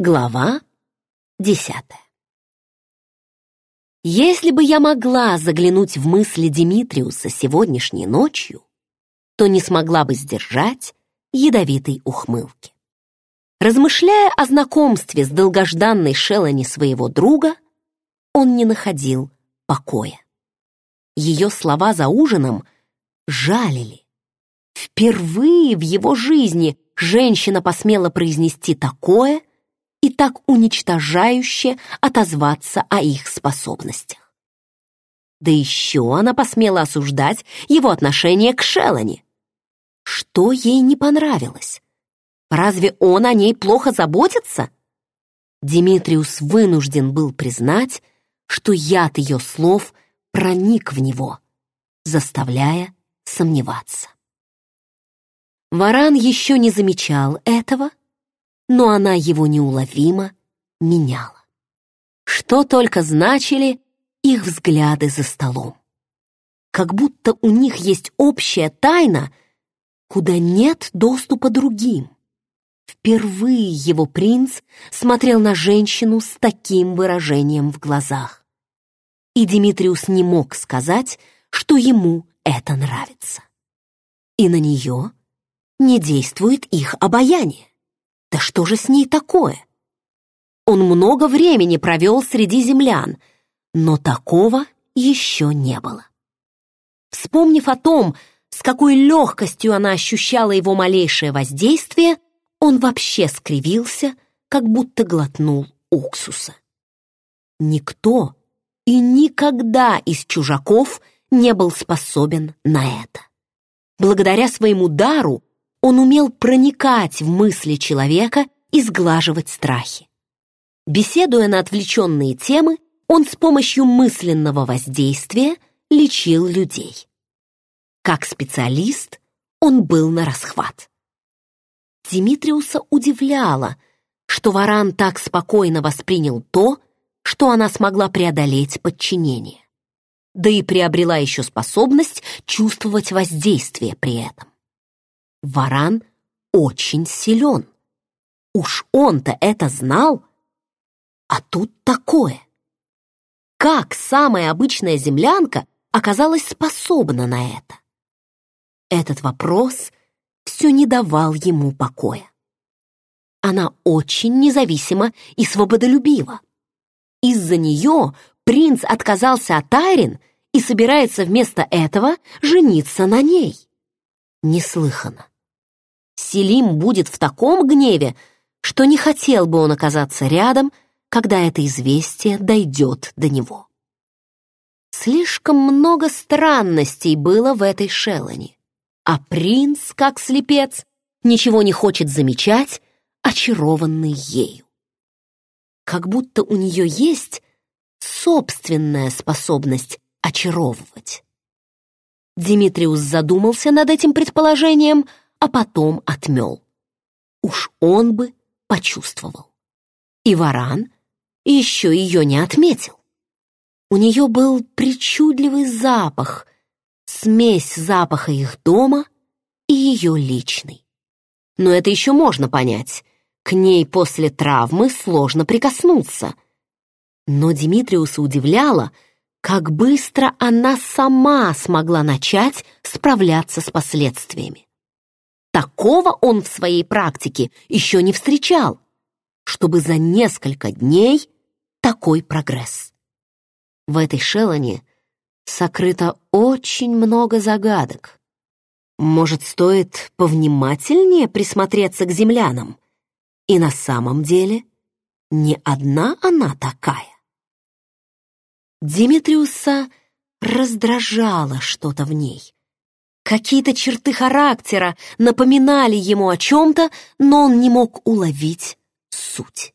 Глава десятая Если бы я могла заглянуть в мысли Димитриуса сегодняшней ночью, то не смогла бы сдержать ядовитой ухмылки. Размышляя о знакомстве с долгожданной Шелани своего друга, он не находил покоя. Ее слова за ужином жалили. Впервые в его жизни женщина посмела произнести такое и так уничтожающе отозваться о их способностях. Да еще она посмела осуждать его отношение к Шелани. Что ей не понравилось? Разве он о ней плохо заботится? Димитриус вынужден был признать, что яд ее слов проник в него, заставляя сомневаться. Варан еще не замечал этого, но она его неуловимо меняла. Что только значили их взгляды за столом. Как будто у них есть общая тайна, куда нет доступа другим. Впервые его принц смотрел на женщину с таким выражением в глазах. И Димитриус не мог сказать, что ему это нравится. И на нее не действует их обаяние. Да что же с ней такое? Он много времени провел среди землян, но такого еще не было. Вспомнив о том, с какой легкостью она ощущала его малейшее воздействие, он вообще скривился, как будто глотнул уксуса. Никто и никогда из чужаков не был способен на это. Благодаря своему дару он умел проникать в мысли человека и сглаживать страхи. Беседуя на отвлеченные темы, он с помощью мысленного воздействия лечил людей. Как специалист он был на расхват. Димитриуса удивляло, что Варан так спокойно воспринял то, что она смогла преодолеть подчинение. Да и приобрела еще способность чувствовать воздействие при этом. Варан очень силен. Уж он-то это знал. А тут такое. Как самая обычная землянка оказалась способна на это? Этот вопрос все не давал ему покоя. Она очень независима и свободолюбива. Из-за нее принц отказался от Айрин и собирается вместо этого жениться на ней. Неслыханно. Селим будет в таком гневе, что не хотел бы он оказаться рядом, когда это известие дойдет до него. Слишком много странностей было в этой Шелани а принц, как слепец, ничего не хочет замечать, очарованный ею. Как будто у нее есть собственная способность очаровывать. Димитриус задумался над этим предположением, а потом отмел. Уж он бы почувствовал. И Варан еще ее не отметил. У нее был причудливый запах, смесь запаха их дома и ее личный. Но это еще можно понять. К ней после травмы сложно прикоснуться. Но Димитриуса удивляло, как быстро она сама смогла начать справляться с последствиями. Такого он в своей практике еще не встречал, чтобы за несколько дней такой прогресс. В этой шелоне сокрыто очень много загадок. Может, стоит повнимательнее присмотреться к землянам? И на самом деле не одна она такая. Димитриуса раздражало что-то в ней. Какие-то черты характера напоминали ему о чем-то, но он не мог уловить суть.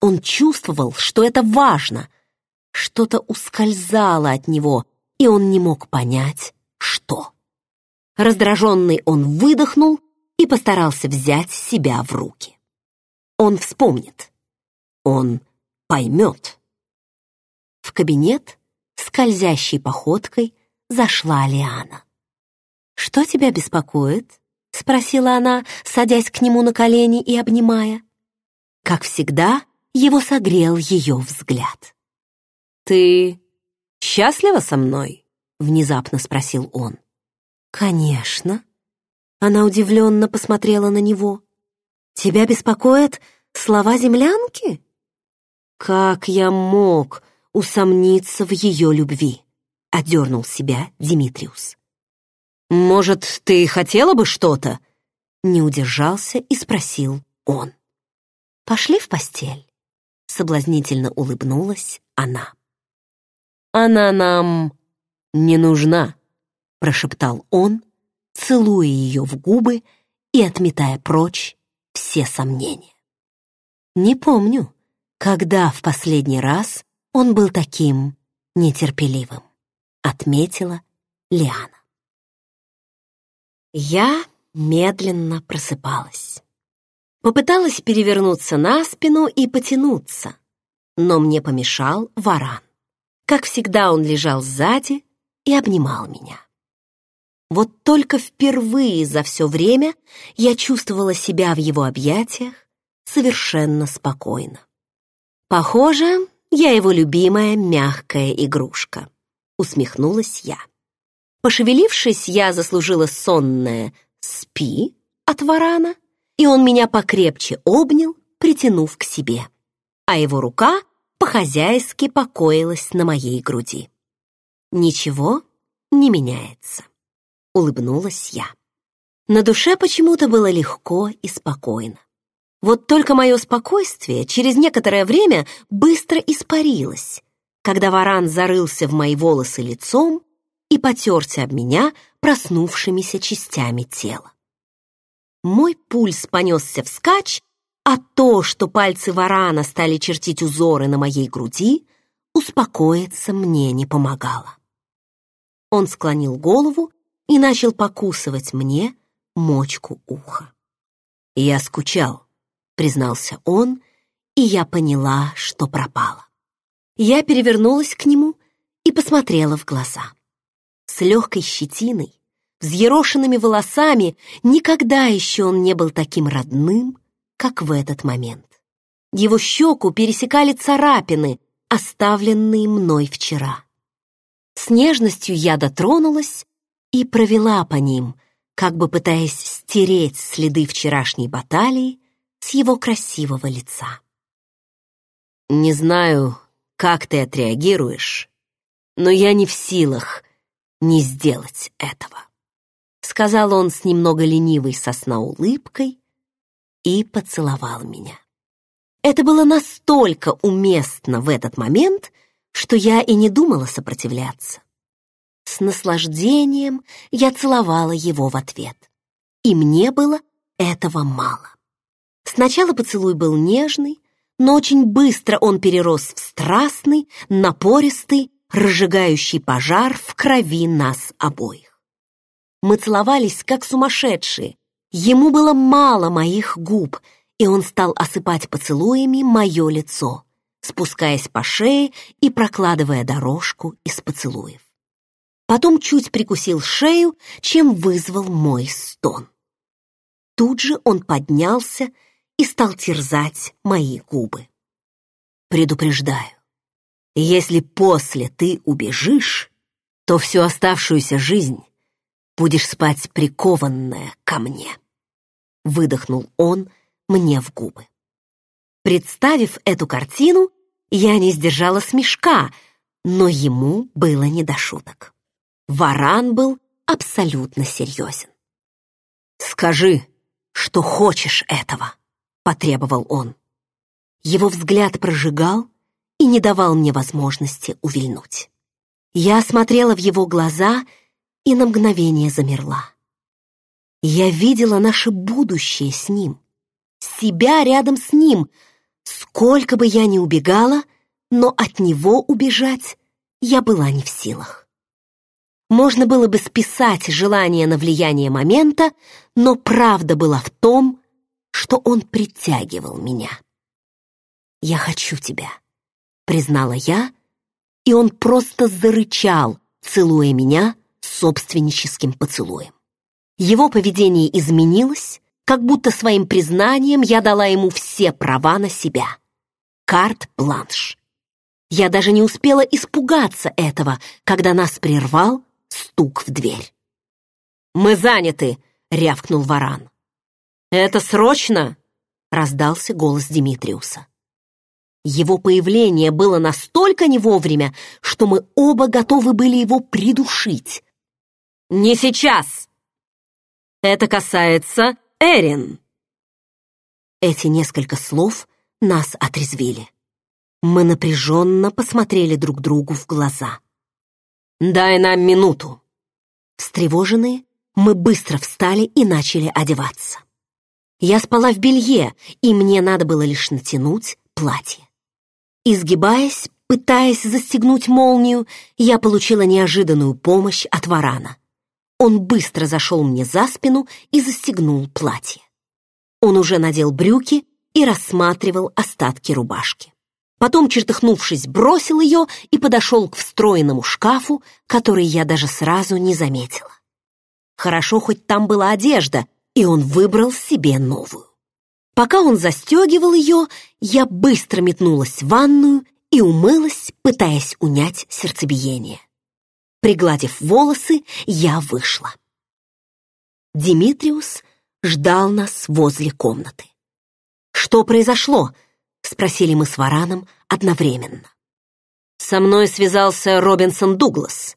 Он чувствовал, что это важно — что-то ускользало от него, и он не мог понять, что. Раздраженный он выдохнул и постарался взять себя в руки. Он вспомнит. Он поймет. В кабинет скользящей походкой зашла Лиана. «Что тебя беспокоит?» — спросила она, садясь к нему на колени и обнимая. Как всегда, его согрел ее взгляд. «Ты счастлива со мной?» — внезапно спросил он. «Конечно». Она удивленно посмотрела на него. «Тебя беспокоят слова землянки?» «Как я мог усомниться в ее любви?» — одернул себя Димитриус. «Может, ты хотела бы что-то?» Не удержался и спросил он. «Пошли в постель?» Соблазнительно улыбнулась она. «Она нам не нужна», — прошептал он, целуя ее в губы и отметая прочь все сомнения. Не помню, когда в последний раз он был таким нетерпеливым, отметила Лиана. Я медленно просыпалась. Попыталась перевернуться на спину и потянуться, но мне помешал варан. Как всегда, он лежал сзади и обнимал меня. Вот только впервые за все время я чувствовала себя в его объятиях совершенно спокойно. Похоже, я его любимая мягкая игрушка, усмехнулась я. Пошевелившись, я заслужила сонное «спи» от варана, и он меня покрепче обнял, притянув к себе, а его рука по-хозяйски покоилась на моей груди. Ничего не меняется улыбнулась я. На душе почему-то было легко и спокойно. Вот только мое спокойствие через некоторое время быстро испарилось, когда варан зарылся в мои волосы лицом и потерся об меня проснувшимися частями тела. Мой пульс понесся вскачь, а то, что пальцы варана стали чертить узоры на моей груди, успокоиться мне не помогало. Он склонил голову и начал покусывать мне мочку уха. «Я скучал», — признался он, и я поняла, что пропала. Я перевернулась к нему и посмотрела в глаза. С легкой щетиной, взъерошенными волосами, никогда еще он не был таким родным, как в этот момент. Его щеку пересекали царапины, оставленные мной вчера. С нежностью я дотронулась и провела по ним, как бы пытаясь стереть следы вчерашней баталии с его красивого лица. «Не знаю, как ты отреагируешь, но я не в силах не сделать этого», сказал он с немного ленивой сосна улыбкой и поцеловал меня. Это было настолько уместно в этот момент, что я и не думала сопротивляться. С наслаждением я целовала его в ответ. И мне было этого мало. Сначала поцелуй был нежный, но очень быстро он перерос в страстный, напористый, разжигающий пожар в крови нас обоих. Мы целовались, как сумасшедшие. Ему было мало моих губ, и он стал осыпать поцелуями мое лицо, спускаясь по шее и прокладывая дорожку из поцелуев потом чуть прикусил шею, чем вызвал мой стон. Тут же он поднялся и стал терзать мои губы. Предупреждаю, если после ты убежишь, то всю оставшуюся жизнь будешь спать прикованная ко мне. Выдохнул он мне в губы. Представив эту картину, я не сдержала смешка, но ему было не до шуток. Варан был абсолютно серьезен. «Скажи, что хочешь этого», — потребовал он. Его взгляд прожигал и не давал мне возможности увильнуть. Я смотрела в его глаза и на мгновение замерла. Я видела наше будущее с ним, себя рядом с ним. Сколько бы я ни убегала, но от него убежать я была не в силах. Можно было бы списать желание на влияние момента, но правда была в том, что он притягивал меня. «Я хочу тебя», — признала я, и он просто зарычал, целуя меня собственническим поцелуем. Его поведение изменилось, как будто своим признанием я дала ему все права на себя. Карт-бланш. Я даже не успела испугаться этого, когда нас прервал стук в дверь. «Мы заняты!» — рявкнул Варан. «Это срочно!» — раздался голос Димитриуса. Его появление было настолько не вовремя, что мы оба готовы были его придушить. «Не сейчас! Это касается Эрин!» Эти несколько слов нас отрезвили. Мы напряженно посмотрели друг другу в глаза. «Дай нам минуту!» Встревоженные, мы быстро встали и начали одеваться. Я спала в белье, и мне надо было лишь натянуть платье. Изгибаясь, пытаясь застегнуть молнию, я получила неожиданную помощь от варана. Он быстро зашел мне за спину и застегнул платье. Он уже надел брюки и рассматривал остатки рубашки. Потом, чертыхнувшись, бросил ее и подошел к встроенному шкафу, который я даже сразу не заметила. Хорошо, хоть там была одежда, и он выбрал себе новую. Пока он застегивал ее, я быстро метнулась в ванную и умылась, пытаясь унять сердцебиение. Пригладив волосы, я вышла. Димитриус ждал нас возле комнаты. «Что произошло?» — спросили мы с Вараном одновременно. Со мной связался Робинсон Дуглас.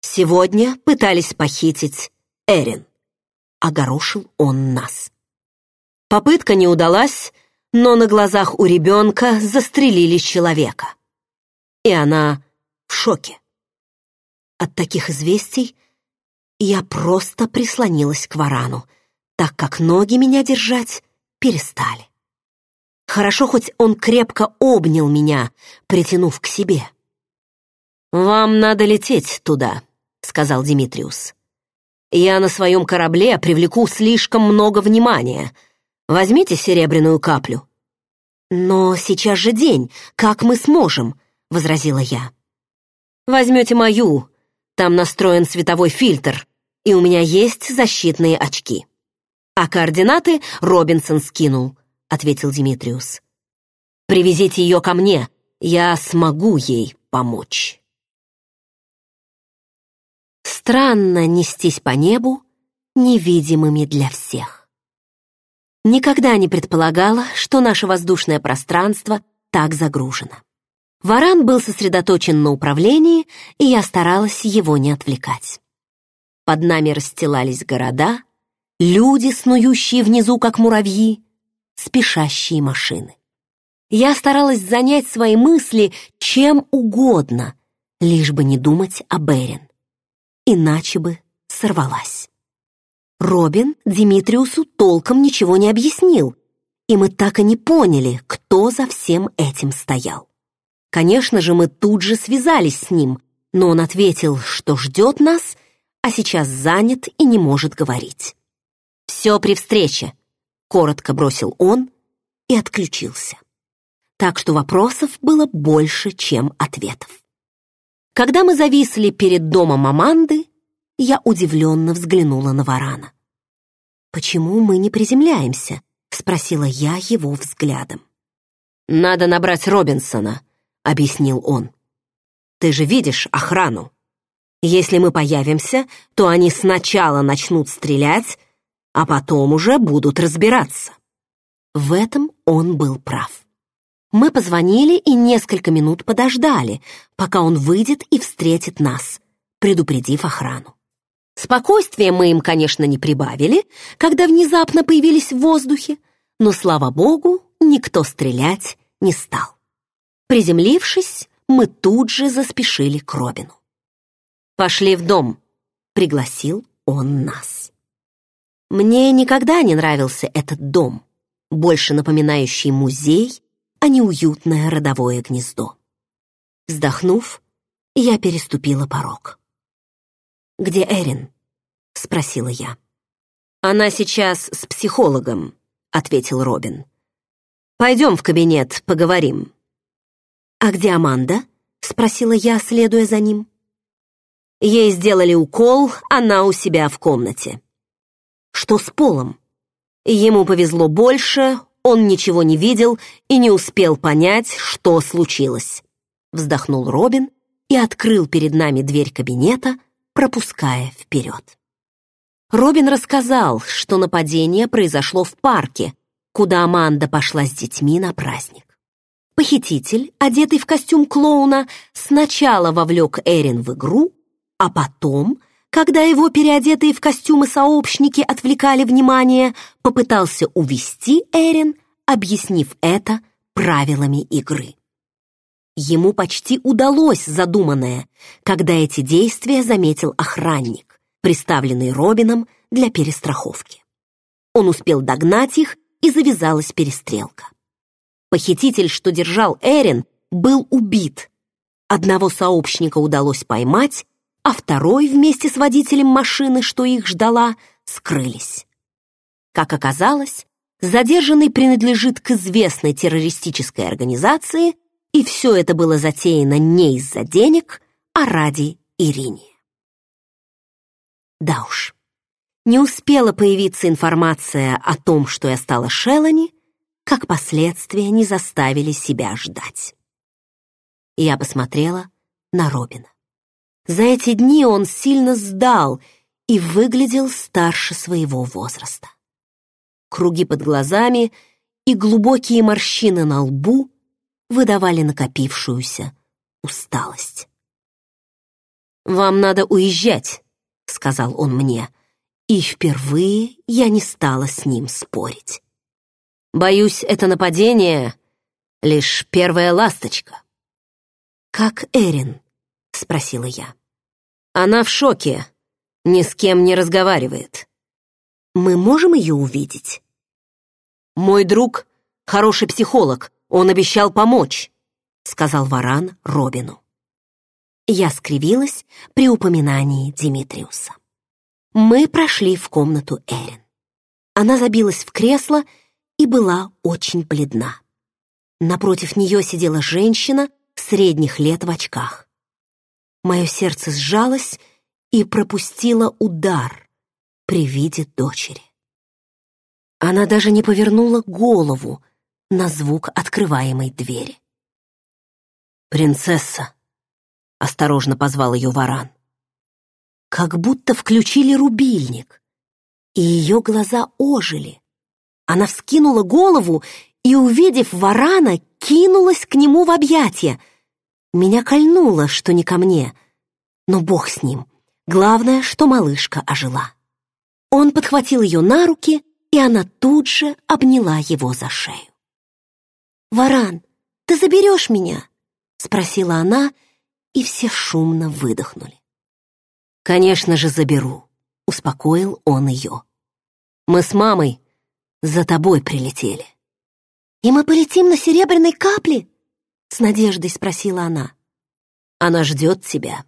Сегодня пытались похитить Эрин. Огорошил он нас. Попытка не удалась, но на глазах у ребенка застрелили человека. И она в шоке. От таких известий я просто прислонилась к варану, так как ноги меня держать перестали. Хорошо, хоть он крепко обнял меня, притянув к себе. «Вам надо лететь туда», — сказал Димитриус. «Я на своем корабле привлеку слишком много внимания. Возьмите серебряную каплю». «Но сейчас же день, как мы сможем?» — возразила я. «Возьмете мою, там настроен световой фильтр, и у меня есть защитные очки». А координаты Робинсон скинул. — ответил Димитриус. «Привезите ее ко мне, я смогу ей помочь». Странно нестись по небу, невидимыми для всех. Никогда не предполагала, что наше воздушное пространство так загружено. Варан был сосредоточен на управлении, и я старалась его не отвлекать. Под нами расстилались города, люди, снующие внизу, как муравьи, спешащие машины. Я старалась занять свои мысли чем угодно, лишь бы не думать о Берин. Иначе бы сорвалась. Робин Димитриусу толком ничего не объяснил, и мы так и не поняли, кто за всем этим стоял. Конечно же, мы тут же связались с ним, но он ответил, что ждет нас, а сейчас занят и не может говорить. «Все при встрече», коротко бросил он и отключился. Так что вопросов было больше, чем ответов. Когда мы зависли перед домом Аманды, я удивленно взглянула на Варана. «Почему мы не приземляемся?» — спросила я его взглядом. «Надо набрать Робинсона», — объяснил он. «Ты же видишь охрану. Если мы появимся, то они сначала начнут стрелять, а потом уже будут разбираться. В этом он был прав. Мы позвонили и несколько минут подождали, пока он выйдет и встретит нас, предупредив охрану. Спокойствие мы им, конечно, не прибавили, когда внезапно появились в воздухе, но, слава богу, никто стрелять не стал. Приземлившись, мы тут же заспешили к Робину. «Пошли в дом», — пригласил он нас. Мне никогда не нравился этот дом, больше напоминающий музей, а не уютное родовое гнездо. Вздохнув, я переступила порог. «Где Эрин?» — спросила я. «Она сейчас с психологом», — ответил Робин. «Пойдем в кабинет, поговорим». «А где Аманда?» — спросила я, следуя за ним. Ей сделали укол, она у себя в комнате. Что с полом? Ему повезло больше, он ничего не видел и не успел понять, что случилось. Вздохнул Робин и открыл перед нами дверь кабинета, пропуская вперед. Робин рассказал, что нападение произошло в парке, куда Аманда пошла с детьми на праздник. Похититель, одетый в костюм клоуна, сначала вовлек Эрин в игру, а потом, когда его переодетые в костюмы сообщники отвлекали внимание, попытался увести Эрин, объяснив это правилами игры. Ему почти удалось задуманное, когда эти действия заметил охранник, приставленный Робином для перестраховки. Он успел догнать их, и завязалась перестрелка. Похититель, что держал Эрин, был убит. Одного сообщника удалось поймать, а второй вместе с водителем машины, что их ждала, скрылись. Как оказалось, задержанный принадлежит к известной террористической организации, и все это было затеяно не из-за денег, а ради Ирине. Да уж, не успела появиться информация о том, что я стала Шелани, как последствия не заставили себя ждать. Я посмотрела на Робина. За эти дни он сильно сдал и выглядел старше своего возраста. Круги под глазами и глубокие морщины на лбу выдавали накопившуюся усталость. «Вам надо уезжать», — сказал он мне, и впервые я не стала с ним спорить. Боюсь, это нападение — лишь первая ласточка. «Как Эрин?» — спросила я. «Она в шоке, ни с кем не разговаривает. Мы можем ее увидеть?» «Мой друг — хороший психолог, он обещал помочь», — сказал Варан Робину. Я скривилась при упоминании Димитриуса. Мы прошли в комнату Эрин. Она забилась в кресло и была очень бледна. Напротив нее сидела женщина средних лет в очках. Мое сердце сжалось и пропустило удар при виде дочери. Она даже не повернула голову на звук открываемой двери. «Принцесса!» — осторожно позвал ее варан как будто включили рубильник, и ее глаза ожили. Она вскинула голову и, увидев варана, кинулась к нему в объятия. Меня кольнуло, что не ко мне, но бог с ним. Главное, что малышка ожила. Он подхватил ее на руки, и она тут же обняла его за шею. «Варан, ты заберешь меня?» — спросила она, и все шумно выдохнули. «Конечно же заберу», — успокоил он ее. «Мы с мамой за тобой прилетели». «И мы полетим на серебряной капле?» — с надеждой спросила она. «Она ждет тебя».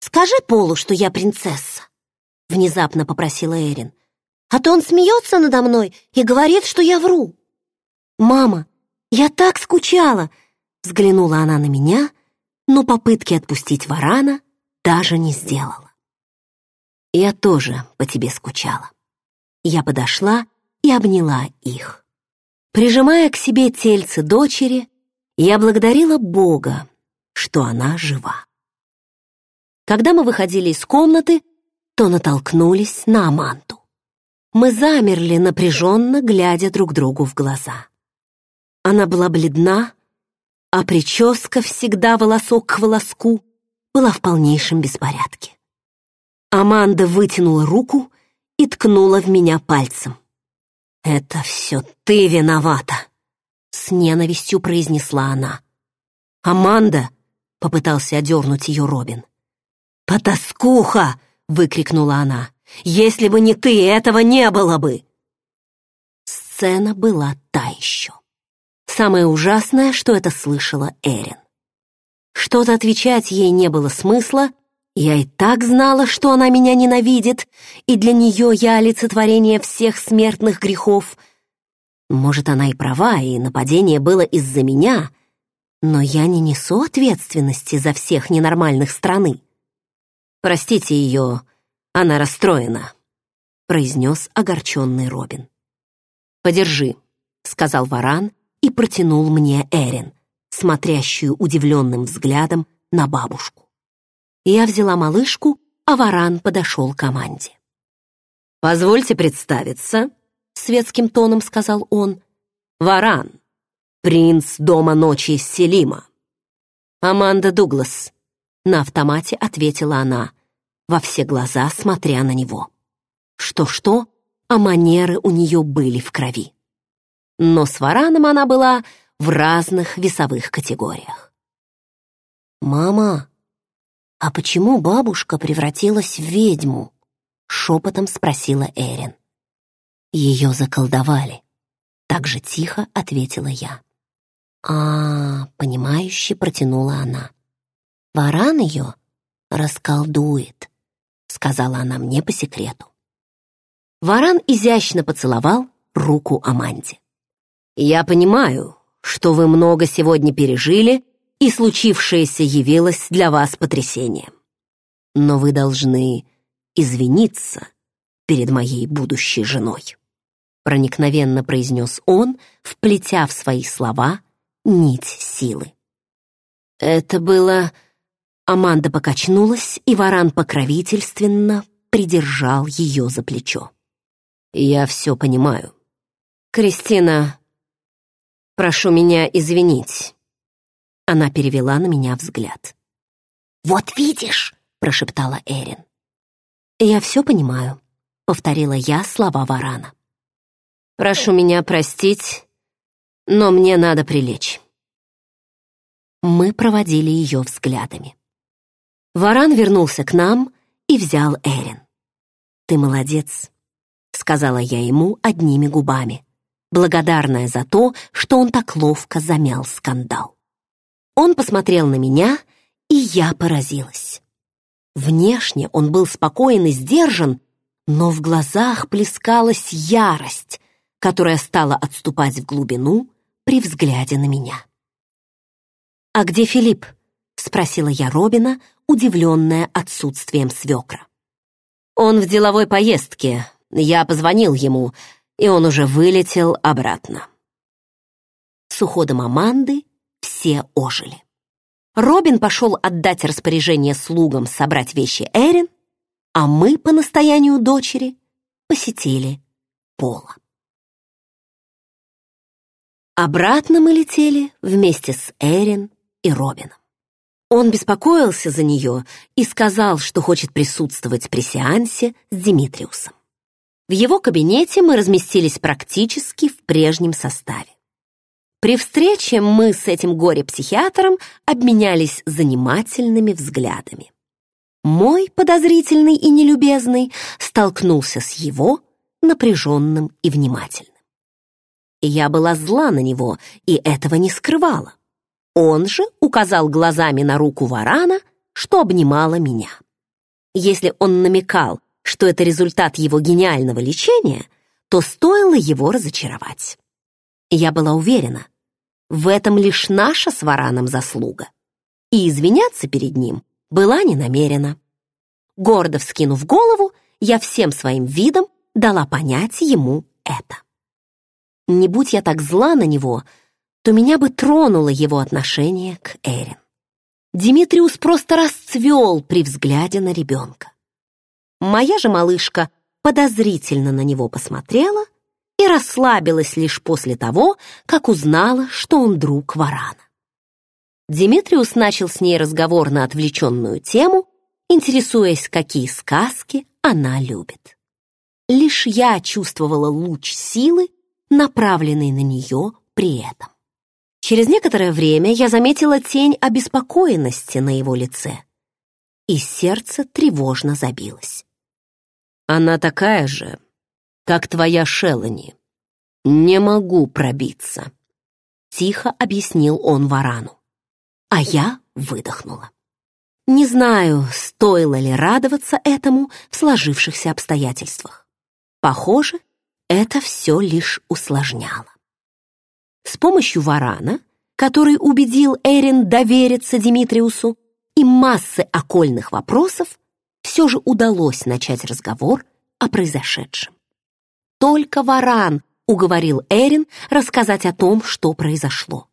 «Скажи Полу, что я принцесса», — внезапно попросила Эрин. «А то он смеется надо мной и говорит, что я вру». «Мама, я так скучала!» — взглянула она на меня, но попытки отпустить варана даже не сделала. Я тоже по тебе скучала. Я подошла и обняла их. Прижимая к себе тельце дочери, я благодарила Бога, что она жива. Когда мы выходили из комнаты, то натолкнулись на Аманту. Мы замерли напряженно, глядя друг другу в глаза. Она была бледна, а прическа всегда волосок к волоску была в полнейшем беспорядке. Аманда вытянула руку и ткнула в меня пальцем. «Это все ты виновата!» — с ненавистью произнесла она. «Аманда!» — попытался одернуть ее Робин. «Потаскуха!» — выкрикнула она. «Если бы не ты, этого не было бы!» Сцена была та еще. Самое ужасное, что это слышала Эрин. Что-то отвечать ей не было смысла, я и так знала, что она меня ненавидит, и для нее я олицетворение всех смертных грехов. Может, она и права, и нападение было из-за меня, но я не несу ответственности за всех ненормальных страны. «Простите ее, она расстроена», — произнес огорченный Робин. «Подержи», — сказал Варан и протянул мне Эрин, смотрящую удивленным взглядом на бабушку. Я взяла малышку, а Варан подошел к команде. «Позвольте представиться», — светским тоном сказал он. «Варан, принц дома ночи Селима». «Аманда Дуглас», — на автомате ответила она, во все глаза смотря на него. Что-что, а манеры у нее были в крови. Но с Вараном она была в разных весовых категориях. «Мама, а почему бабушка превратилась в ведьму?» шепотом спросила Эрин. Ее заколдовали. Так же тихо ответила я. А, понимающе протянула она. Варан ее расколдует, сказала она мне по секрету. Варан изящно поцеловал руку Аманде. «Я понимаю, что вы много сегодня пережили, и случившееся явилось для вас потрясением. Но вы должны извиниться перед моей будущей женой», проникновенно произнес он, вплетя в свои слова нить силы. Это было... Аманда покачнулась, и Варан покровительственно придержал ее за плечо. «Я все понимаю. Кристина, прошу меня извинить». Она перевела на меня взгляд. «Вот видишь», — прошептала Эрин. «Я все понимаю», — повторила я слова Варана. «Прошу меня простить, но мне надо прилечь». Мы проводили ее взглядами. Варан вернулся к нам и взял Эрин. «Ты молодец», — сказала я ему одними губами, благодарная за то, что он так ловко замял скандал. Он посмотрел на меня, и я поразилась. Внешне он был спокоен и сдержан, но в глазах плескалась ярость, которая стала отступать в глубину при взгляде на меня. «А где Филипп?» — спросила я Робина, удивленная отсутствием свекра. «Он в деловой поездке. Я позвонил ему, и он уже вылетел обратно». С уходом Аманды все ожили. Робин пошел отдать распоряжение слугам собрать вещи Эрин, а мы, по настоянию дочери, посетили Пола. Обратно мы летели вместе с Эрин и Робином. Он беспокоился за нее и сказал, что хочет присутствовать при сеансе с Димитриусом. В его кабинете мы разместились практически в прежнем составе. При встрече мы с этим горе-психиатром обменялись занимательными взглядами. Мой подозрительный и нелюбезный столкнулся с его напряженным и внимательным. Я была зла на него и этого не скрывала. Он же указал глазами на руку варана, что обнимала меня. Если он намекал, что это результат его гениального лечения, то стоило его разочаровать. Я была уверена, в этом лишь наша с Вараном заслуга. И извиняться перед ним была не намерена. Гордо вскинув голову, я всем своим видом дала понять ему это. Не будь я так зла на него, то меня бы тронуло его отношение к Эрин. Димитриус просто расцвел при взгляде на ребенка. Моя же малышка подозрительно на него посмотрела — и расслабилась лишь после того, как узнала, что он друг Варана. Димитриус начал с ней разговор на отвлеченную тему, интересуясь, какие сказки она любит. Лишь я чувствовала луч силы, направленный на нее при этом. Через некоторое время я заметила тень обеспокоенности на его лице, и сердце тревожно забилось. «Она такая же, как твоя Шелани. Не могу пробиться», — тихо объяснил он Варану. А я выдохнула. Не знаю, стоило ли радоваться этому в сложившихся обстоятельствах. Похоже, это все лишь усложняло. С помощью Варана, который убедил Эрин довериться Димитриусу, и массы окольных вопросов, все же удалось начать разговор о произошедшем. Только Варан уговорил Эрин рассказать о том, что произошло,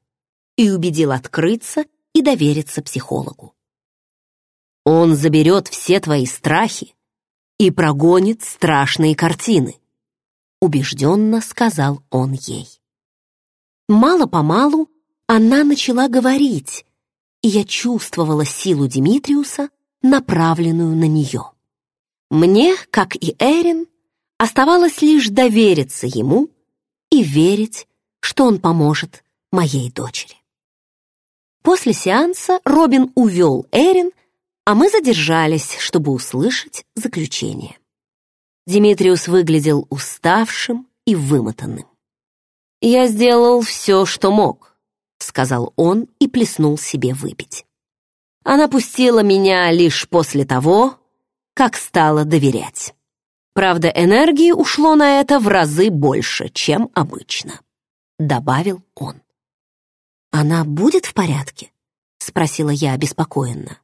и убедил открыться и довериться психологу. Он заберет все твои страхи и прогонит страшные картины, убежденно сказал он ей. Мало-помалу она начала говорить, и я чувствовала силу Димитриуса, направленную на нее. Мне, как и Эрин, оставалось лишь довериться ему и верить, что он поможет моей дочери. После сеанса Робин увел Эрин, а мы задержались, чтобы услышать заключение. Димитриус выглядел уставшим и вымотанным. «Я сделал все, что мог», — сказал он и плеснул себе выпить. Она пустила меня лишь после того, как стала доверять. Правда, энергии ушло на это в разы больше, чем обычно, добавил он. Она будет в порядке? спросила я обеспокоенно.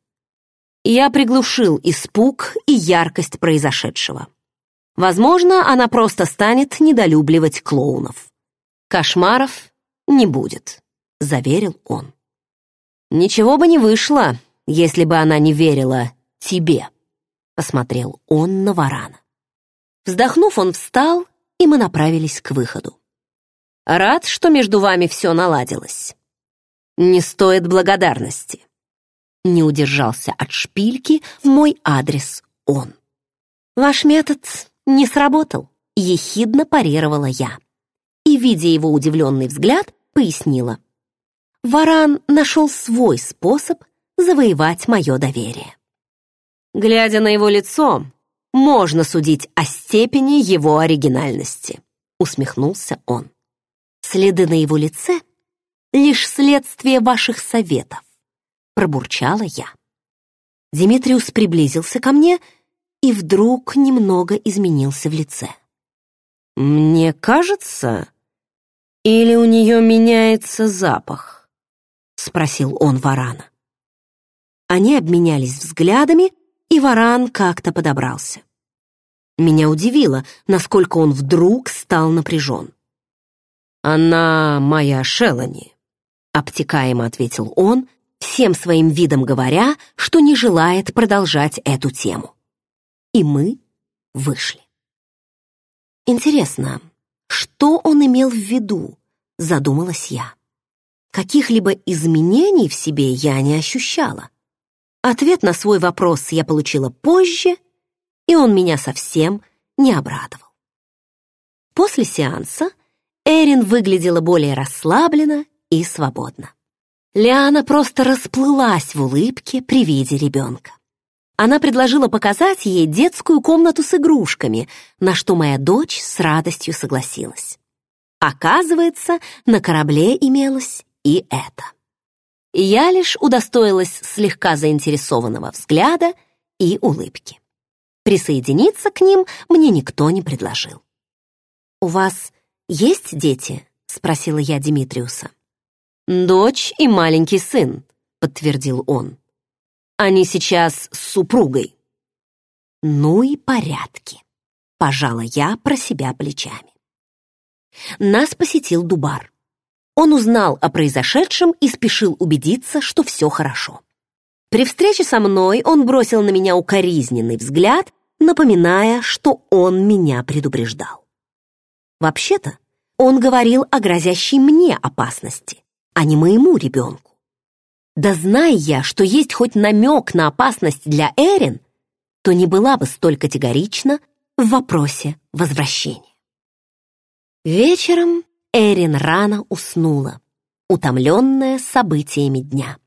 Я приглушил испуг и яркость произошедшего. Возможно, она просто станет недолюбливать клоунов. Кошмаров не будет, заверил он. Ничего бы не вышло, если бы она не верила тебе, посмотрел он на Варана. Вздохнув, он встал, и мы направились к выходу. Рад, что между вами все наладилось. Не стоит благодарности. Не удержался от шпильки в мой адрес он. Ваш метод не сработал, ехидно парировала я. И, видя его удивленный взгляд, пояснила. Варан нашел свой способ завоевать мое доверие. Глядя на его лицо, можно судить о степени его оригинальности», — усмехнулся он. «Следы на его лице — лишь следствие ваших советов», — пробурчала я. Димитриус приблизился ко мне и вдруг немного изменился в лице. «Мне кажется, или у нее меняется запах?» — спросил он Варана. Они обменялись взглядами, и варан как-то подобрался. Меня удивило, насколько он вдруг стал напряжен. «Она моя Шелани», — обтекаемо ответил он, всем своим видом говоря, что не желает продолжать эту тему. И мы вышли. Интересно, что он имел в виду, задумалась я. Каких-либо изменений в себе я не ощущала. Ответ на свой вопрос я получила позже, и он меня совсем не обрадовал. После сеанса Эрин выглядела более расслабленно и свободно. Лиана просто расплылась в улыбке при виде ребенка. Она предложила показать ей детскую комнату с игрушками, на что моя дочь с радостью согласилась. Оказывается, на корабле имелось и это. Я лишь удостоилась слегка заинтересованного взгляда и улыбки. Присоединиться к ним мне никто не предложил. «У вас есть дети?» — спросила я Димитриуса. «Дочь и маленький сын», — подтвердил он. «Они сейчас с супругой». «Ну и порядки», — пожала я про себя плечами. Нас посетил Дубар. Он узнал о произошедшем и спешил убедиться, что все хорошо. При встрече со мной он бросил на меня укоризненный взгляд, напоминая, что он меня предупреждал. Вообще-то, он говорил о грозящей мне опасности, а не моему ребенку. Да зная я, что есть хоть намек на опасность для Эрин, то не была бы столь категорична в вопросе возвращения. Вечером Эрин рано уснула, утомленная событиями дня.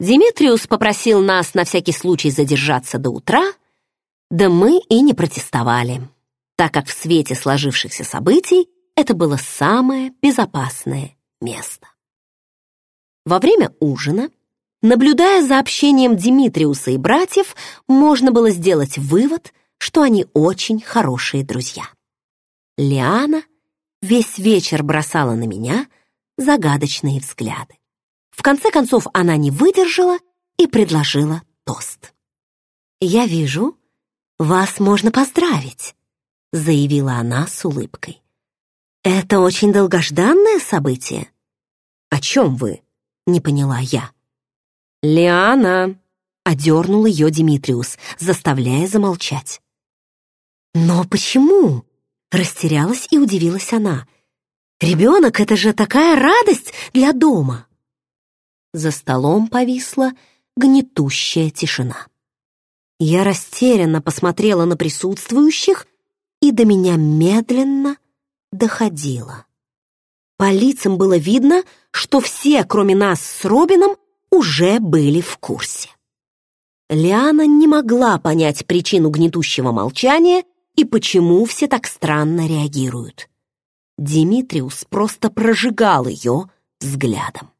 Димитриус попросил нас на всякий случай задержаться до утра, да мы и не протестовали, так как в свете сложившихся событий это было самое безопасное место. Во время ужина, наблюдая за общением Димитриуса и братьев, можно было сделать вывод, что они очень хорошие друзья. Лиана — весь вечер бросала на меня загадочные взгляды. В конце концов она не выдержала и предложила тост. «Я вижу, вас можно поздравить», — заявила она с улыбкой. Это очень долгожданное событие. О чем вы? Не поняла я. Лиана, одернул ее Димитриус, заставляя замолчать. Но почему? Растерялась и удивилась она. Ребенок — это же такая радость для дома. За столом повисла гнетущая тишина. Я растерянно посмотрела на присутствующих, и до меня медленно доходило. По лицам было видно, что все, кроме нас с Робином, уже были в курсе. Лиана не могла понять причину гнетущего молчания и почему все так странно реагируют. Димитриус просто прожигал ее взглядом.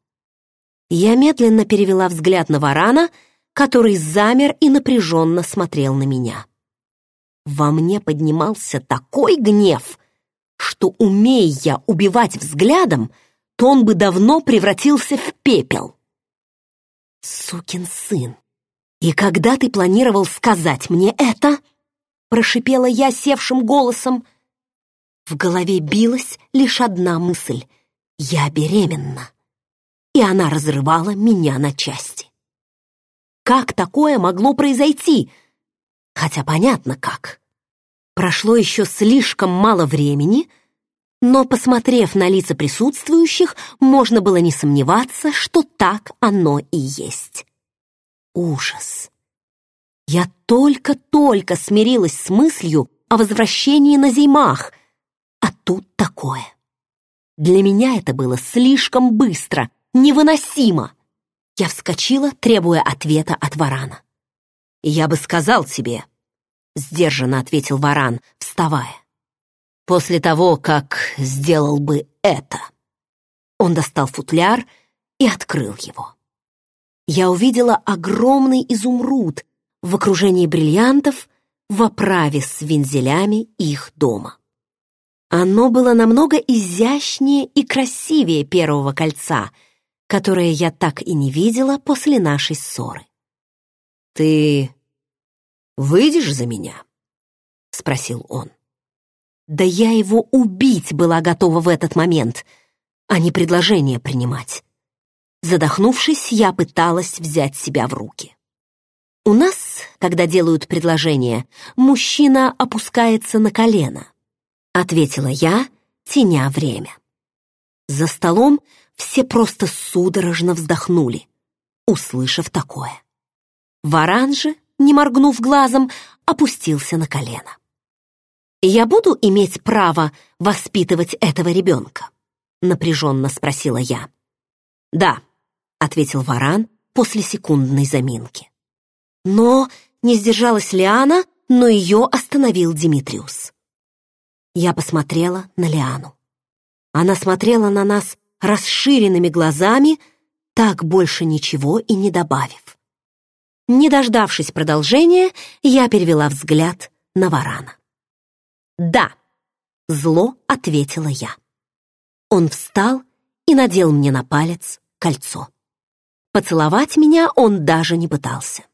Я медленно перевела взгляд на Варана, который замер и напряженно смотрел на меня. Во мне поднимался такой гнев, что, умея убивать взглядом, то он бы давно превратился в пепел. «Сукин сын! И когда ты планировал сказать мне это?» Прошипела я севшим голосом. В голове билась лишь одна мысль — я беременна и она разрывала меня на части. Как такое могло произойти? Хотя понятно как. Прошло еще слишком мало времени, но, посмотрев на лица присутствующих, можно было не сомневаться, что так оно и есть. Ужас. Я только-только смирилась с мыслью о возвращении на зимах, а тут такое. Для меня это было слишком быстро, Невыносимо!» Я вскочила, требуя ответа от варана. «Я бы сказал тебе», — сдержанно ответил варан, вставая. «После того, как сделал бы это». Он достал футляр и открыл его. Я увидела огромный изумруд в окружении бриллиантов в оправе с вензелями их дома. Оно было намного изящнее и красивее первого кольца — которое я так и не видела после нашей ссоры. «Ты выйдешь за меня?» — спросил он. Да я его убить была готова в этот момент, а не предложение принимать. Задохнувшись, я пыталась взять себя в руки. У нас, когда делают предложение, мужчина опускается на колено, ответила я, теня время. За столом все просто судорожно вздохнули, услышав такое. Варан же, не моргнув глазом, опустился на колено. «Я буду иметь право воспитывать этого ребенка?» — напряженно спросила я. «Да», — ответил Варан после секундной заминки. Но не сдержалась Лиана, но ее остановил Димитриус. Я посмотрела на Лиану. Она смотрела на нас расширенными глазами, так больше ничего и не добавив. Не дождавшись продолжения, я перевела взгляд на варана. «Да», — зло ответила я. Он встал и надел мне на палец кольцо. Поцеловать меня он даже не пытался.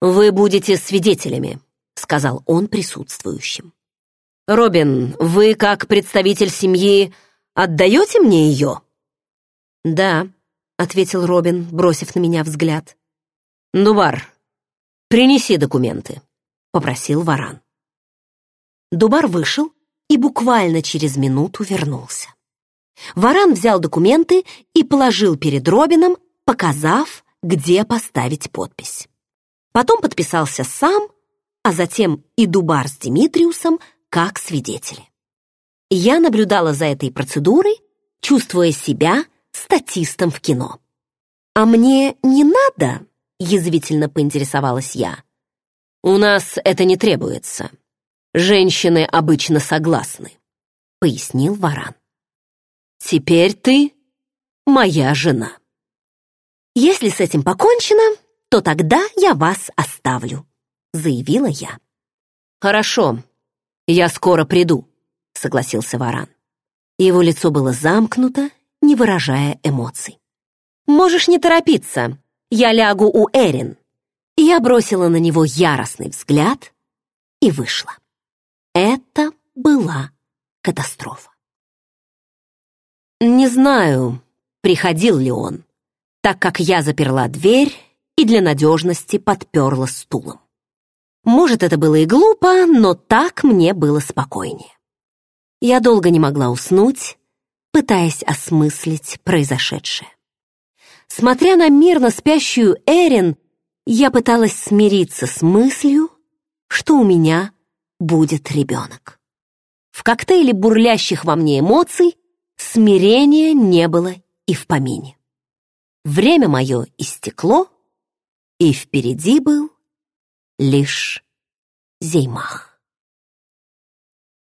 «Вы будете свидетелями», — сказал он присутствующим. «Робин, вы, как представитель семьи, Отдаете мне ее?» «Да», — ответил Робин, бросив на меня взгляд. «Дубар, принеси документы», — попросил Варан. Дубар вышел и буквально через минуту вернулся. Варан взял документы и положил перед Робином, показав, где поставить подпись. Потом подписался сам, а затем и Дубар с Димитриусом как свидетели. Я наблюдала за этой процедурой, чувствуя себя статистом в кино. «А мне не надо?» — язвительно поинтересовалась я. «У нас это не требуется. Женщины обычно согласны», — пояснил Варан. «Теперь ты моя жена». «Если с этим покончено, то тогда я вас оставлю», — заявила я. «Хорошо, я скоро приду», — согласился Варан. Его лицо было замкнуто, не выражая эмоций. «Можешь не торопиться, я лягу у Эрин». Я бросила на него яростный взгляд и вышла. Была катастрофа. Не знаю, приходил ли он, так как я заперла дверь и для надежности подперла стулом. Может, это было и глупо, но так мне было спокойнее. Я долго не могла уснуть, пытаясь осмыслить произошедшее. Смотря на мирно спящую Эрин, я пыталась смириться с мыслью, что у меня будет ребенок. В коктейле бурлящих во мне эмоций смирения не было и в помине. Время мое истекло, и впереди был лишь Зеймах.